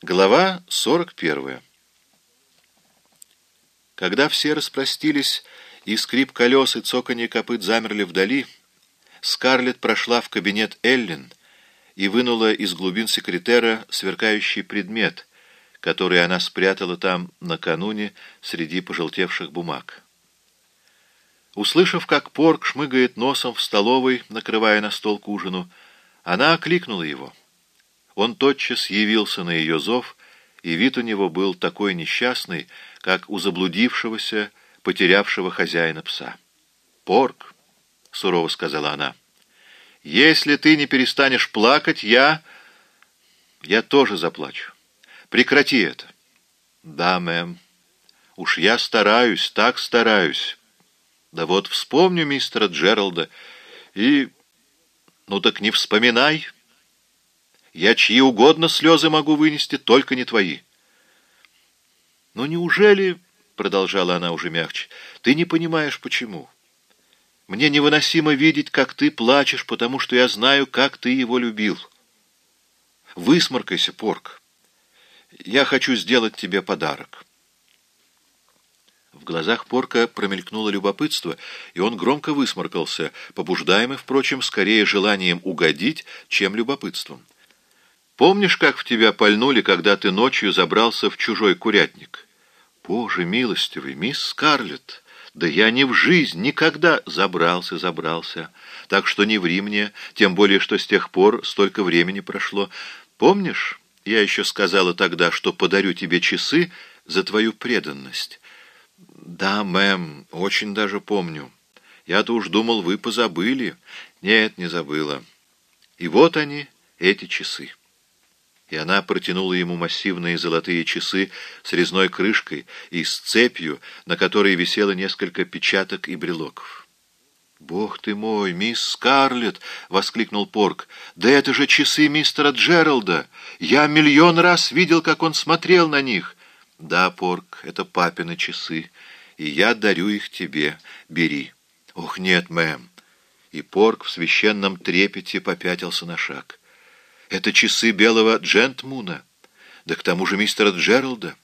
Глава 41. Когда все распростились, и скрип колес и цоканье копыт замерли вдали, Скарлетт прошла в кабинет Эллен и вынула из глубин секретера сверкающий предмет, который она спрятала там накануне среди пожелтевших бумаг. Услышав, как Порк шмыгает носом в столовой, накрывая на стол к ужину, она окликнула его — он тотчас явился на ее зов, и вид у него был такой несчастный, как у заблудившегося, потерявшего хозяина пса. «Порк», — сурово сказала она, — «если ты не перестанешь плакать, я... я тоже заплачу. Прекрати это». «Да, мэм. Уж я стараюсь, так стараюсь. Да вот вспомню мистера Джералда и... ну так не вспоминай». Я чьи угодно слезы могу вынести, только не твои. Но неужели, — продолжала она уже мягче, — ты не понимаешь, почему? Мне невыносимо видеть, как ты плачешь, потому что я знаю, как ты его любил. Высморкайся, Порк. Я хочу сделать тебе подарок. В глазах Порка промелькнуло любопытство, и он громко высморкался, побуждаемый, впрочем, скорее желанием угодить, чем любопытством. Помнишь, как в тебя пальнули, когда ты ночью забрался в чужой курятник? Боже милостивый, мисс Скарлетт, да я ни в жизнь никогда забрался, забрался. Так что не ври мне, тем более, что с тех пор столько времени прошло. Помнишь, я еще сказала тогда, что подарю тебе часы за твою преданность? Да, мэм, очень даже помню. Я-то уж думал, вы позабыли. Нет, не забыла. И вот они, эти часы и она протянула ему массивные золотые часы с резной крышкой и с цепью, на которой висело несколько печаток и брелоков. «Бог ты мой, мисс Скарлетт!» — воскликнул Порк. «Да это же часы мистера Джералда! Я миллион раз видел, как он смотрел на них!» «Да, Порк, это папины часы, и я дарю их тебе. Бери». «Ох, нет, мэм!» И Порк в священном трепете попятился на шаг. Это часы белого джентмуна, да к тому же мистера Джералда.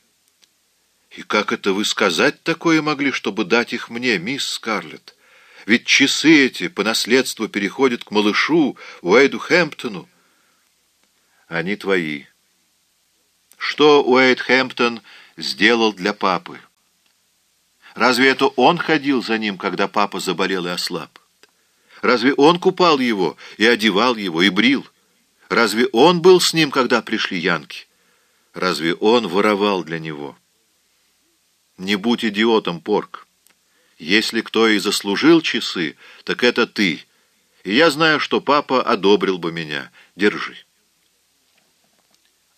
И как это вы сказать такое могли, чтобы дать их мне, мисс Скарлетт? Ведь часы эти по наследству переходят к малышу Уэйду Хэмптону. Они твои. Что Уэйд Хэмптон сделал для папы? Разве это он ходил за ним, когда папа заболел и ослаб? Разве он купал его и одевал его и брил? Разве он был с ним, когда пришли янки? Разве он воровал для него? Не будь идиотом, Порк. Если кто и заслужил часы, так это ты. И я знаю, что папа одобрил бы меня. Держи.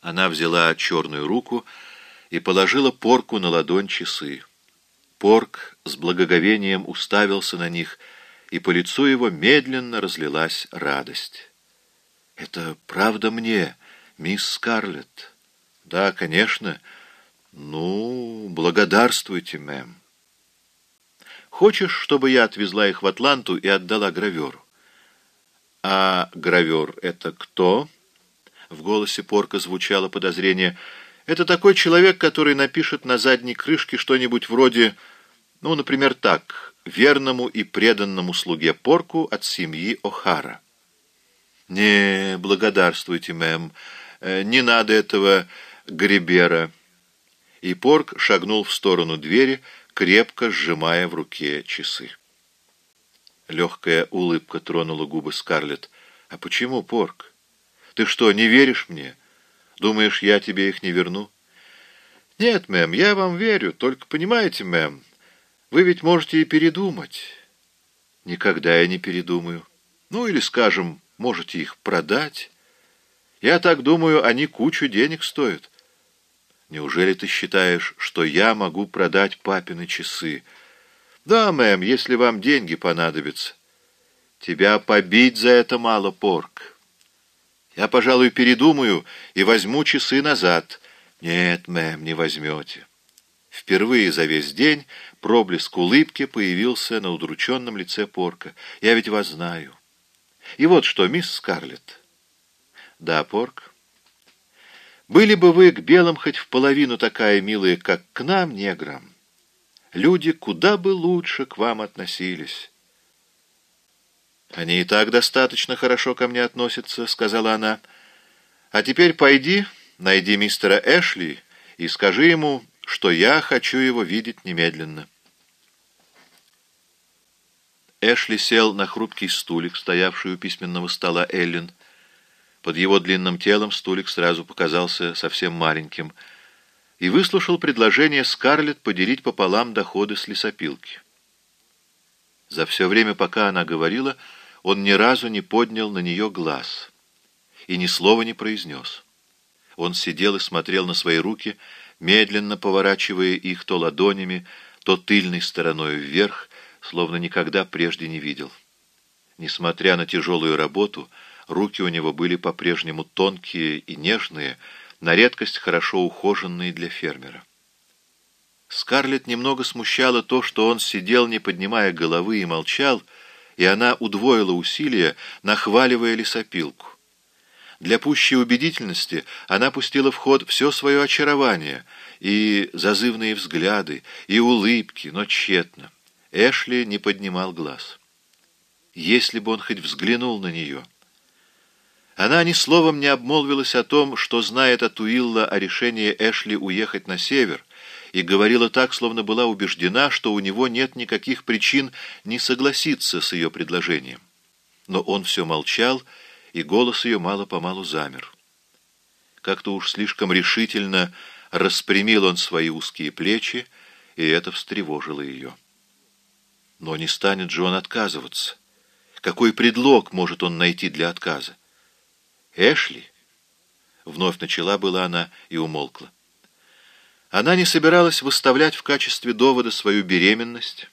Она взяла черную руку и положила Порку на ладонь часы. Порк с благоговением уставился на них, и по лицу его медленно разлилась радость. «Это правда мне, мисс Скарлетт?» «Да, конечно. Ну, благодарствуйте, мэм». «Хочешь, чтобы я отвезла их в Атланту и отдала граверу?» «А гравер — это кто?» В голосе Порка звучало подозрение. «Это такой человек, который напишет на задней крышке что-нибудь вроде, ну, например, так, верному и преданному слуге Порку от семьи О'Хара». «Не, благодарствуйте, мэм. Э, не надо этого гребера». И Порк шагнул в сторону двери, крепко сжимая в руке часы. Легкая улыбка тронула губы Скарлетт. «А почему, Порк? Ты что, не веришь мне? Думаешь, я тебе их не верну?» «Нет, мэм, я вам верю. Только понимаете, мэм, вы ведь можете и передумать». «Никогда я не передумаю. Ну, или, скажем, Можете их продать. Я так думаю, они кучу денег стоят. Неужели ты считаешь, что я могу продать папины часы? Да, мэм, если вам деньги понадобятся. Тебя побить за это мало, Порк. Я, пожалуй, передумаю и возьму часы назад. Нет, мэм, не возьмете. Впервые за весь день проблеск улыбки появился на удрученном лице Порка. Я ведь вас знаю. И вот что, мисс Скарлетт. Да, Порк. Были бы вы к белым хоть в половину такая милая, как к нам, неграм, люди куда бы лучше к вам относились». «Они и так достаточно хорошо ко мне относятся», — сказала она. «А теперь пойди, найди мистера Эшли и скажи ему, что я хочу его видеть немедленно». Эшли сел на хрупкий стулик, стоявший у письменного стола Эллен. Под его длинным телом стулик сразу показался совсем маленьким и выслушал предложение Скарлетт поделить пополам доходы с лесопилки. За все время, пока она говорила, он ни разу не поднял на нее глаз и ни слова не произнес. Он сидел и смотрел на свои руки, медленно поворачивая их то ладонями, то тыльной стороной вверх, словно никогда прежде не видел. Несмотря на тяжелую работу, руки у него были по-прежнему тонкие и нежные, на редкость хорошо ухоженные для фермера. Скарлетт немного смущало то, что он сидел, не поднимая головы, и молчал, и она удвоила усилия, нахваливая лесопилку. Для пущей убедительности она пустила в ход все свое очарование, и зазывные взгляды, и улыбки, но тщетно. Эшли не поднимал глаз. Если бы он хоть взглянул на нее... Она ни словом не обмолвилась о том, что знает от Уилла о решении Эшли уехать на север, и говорила так, словно была убеждена, что у него нет никаких причин не согласиться с ее предложением. Но он все молчал, и голос ее мало-помалу замер. Как-то уж слишком решительно распрямил он свои узкие плечи, и это встревожило ее. Но не станет же он отказываться. Какой предлог может он найти для отказа? Эшли? Вновь начала была она и умолкла. Она не собиралась выставлять в качестве довода свою беременность.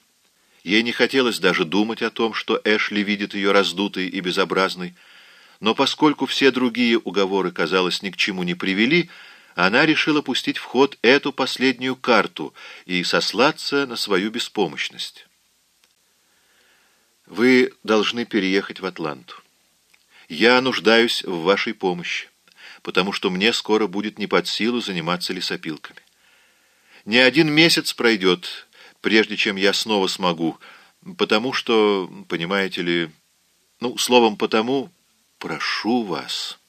Ей не хотелось даже думать о том, что Эшли видит ее раздутой и безобразной, но поскольку все другие уговоры, казалось, ни к чему не привели, она решила пустить в ход эту последнюю карту и сослаться на свою беспомощность. «Вы должны переехать в Атланту. Я нуждаюсь в вашей помощи, потому что мне скоро будет не под силу заниматься лесопилками. Не один месяц пройдет, прежде чем я снова смогу, потому что, понимаете ли, ну, словом, потому, прошу вас,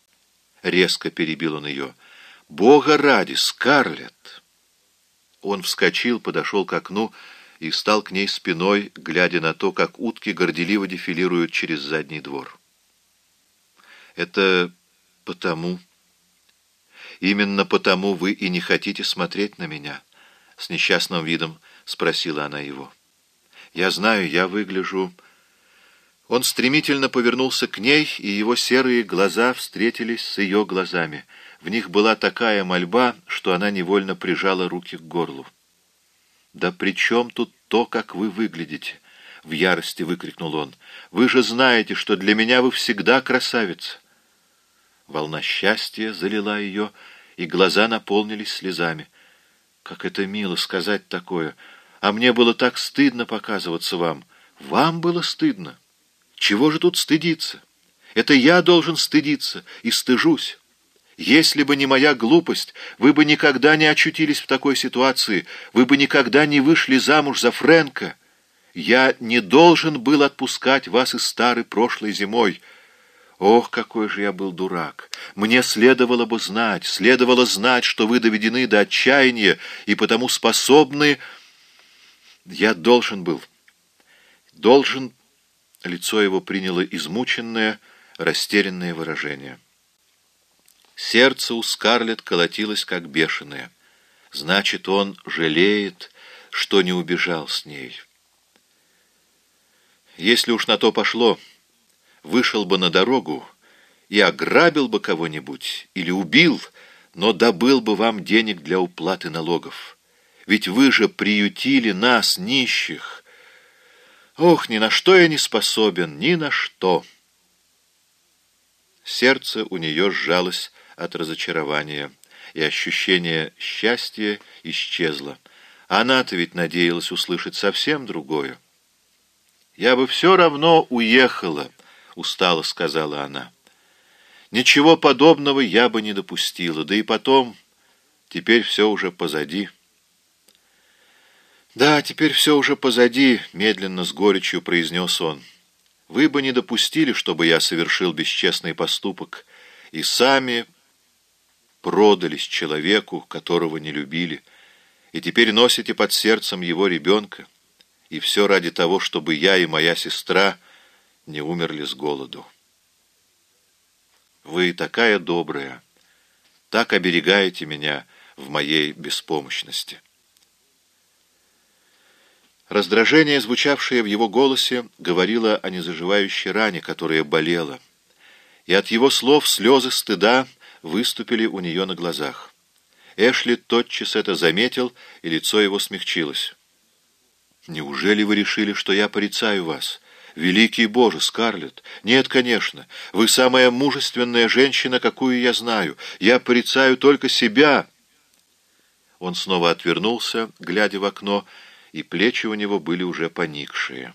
резко перебил он ее, Бога ради, Скарлетт. Он вскочил, подошел к окну и стал к ней спиной, глядя на то, как утки горделиво дефилируют через задний двор. Это потому... Именно потому вы и не хотите смотреть на меня. — с несчастным видом спросила она его. «Я знаю, я выгляжу...» Он стремительно повернулся к ней, и его серые глаза встретились с ее глазами. В них была такая мольба, что она невольно прижала руки к горлу. «Да при чем тут то, как вы выглядите?» — в ярости выкрикнул он. «Вы же знаете, что для меня вы всегда красавица!» Волна счастья залила ее, и глаза наполнились слезами. Как это мило сказать такое. А мне было так стыдно показываться вам. Вам было стыдно. Чего же тут стыдиться? Это я должен стыдиться и стыжусь. Если бы не моя глупость, вы бы никогда не очутились в такой ситуации, вы бы никогда не вышли замуж за Фрэнка. Я не должен был отпускать вас из старой прошлой зимой, Ох, какой же я был дурак! Мне следовало бы знать, следовало знать, что вы доведены до отчаяния и потому способны... Я должен был, должен... Лицо его приняло измученное, растерянное выражение. Сердце у Скарлетт колотилось, как бешеное. Значит, он жалеет, что не убежал с ней. Если уж на то пошло вышел бы на дорогу и ограбил бы кого-нибудь или убил, но добыл бы вам денег для уплаты налогов. Ведь вы же приютили нас, нищих. Ох, ни на что я не способен, ни на что. Сердце у нее сжалось от разочарования, и ощущение счастья исчезло. Она-то ведь надеялась услышать совсем другое. «Я бы все равно уехала», — устало сказала она. Ничего подобного я бы не допустила. Да и потом, теперь все уже позади. «Да, теперь все уже позади», — медленно с горечью произнес он. «Вы бы не допустили, чтобы я совершил бесчестный поступок, и сами продались человеку, которого не любили, и теперь носите под сердцем его ребенка, и все ради того, чтобы я и моя сестра не умерли с голоду. Вы такая добрая, так оберегаете меня в моей беспомощности». Раздражение, звучавшее в его голосе, говорило о незаживающей ране, которая болела, и от его слов слезы стыда выступили у нее на глазах. Эшли тотчас это заметил, и лицо его смягчилось. «Неужели вы решили, что я порицаю вас? Великий Боже, Скарлетт! Нет, конечно. Вы самая мужественная женщина, какую я знаю. Я порицаю только себя!» Он снова отвернулся, глядя в окно, и плечи у него были уже поникшие.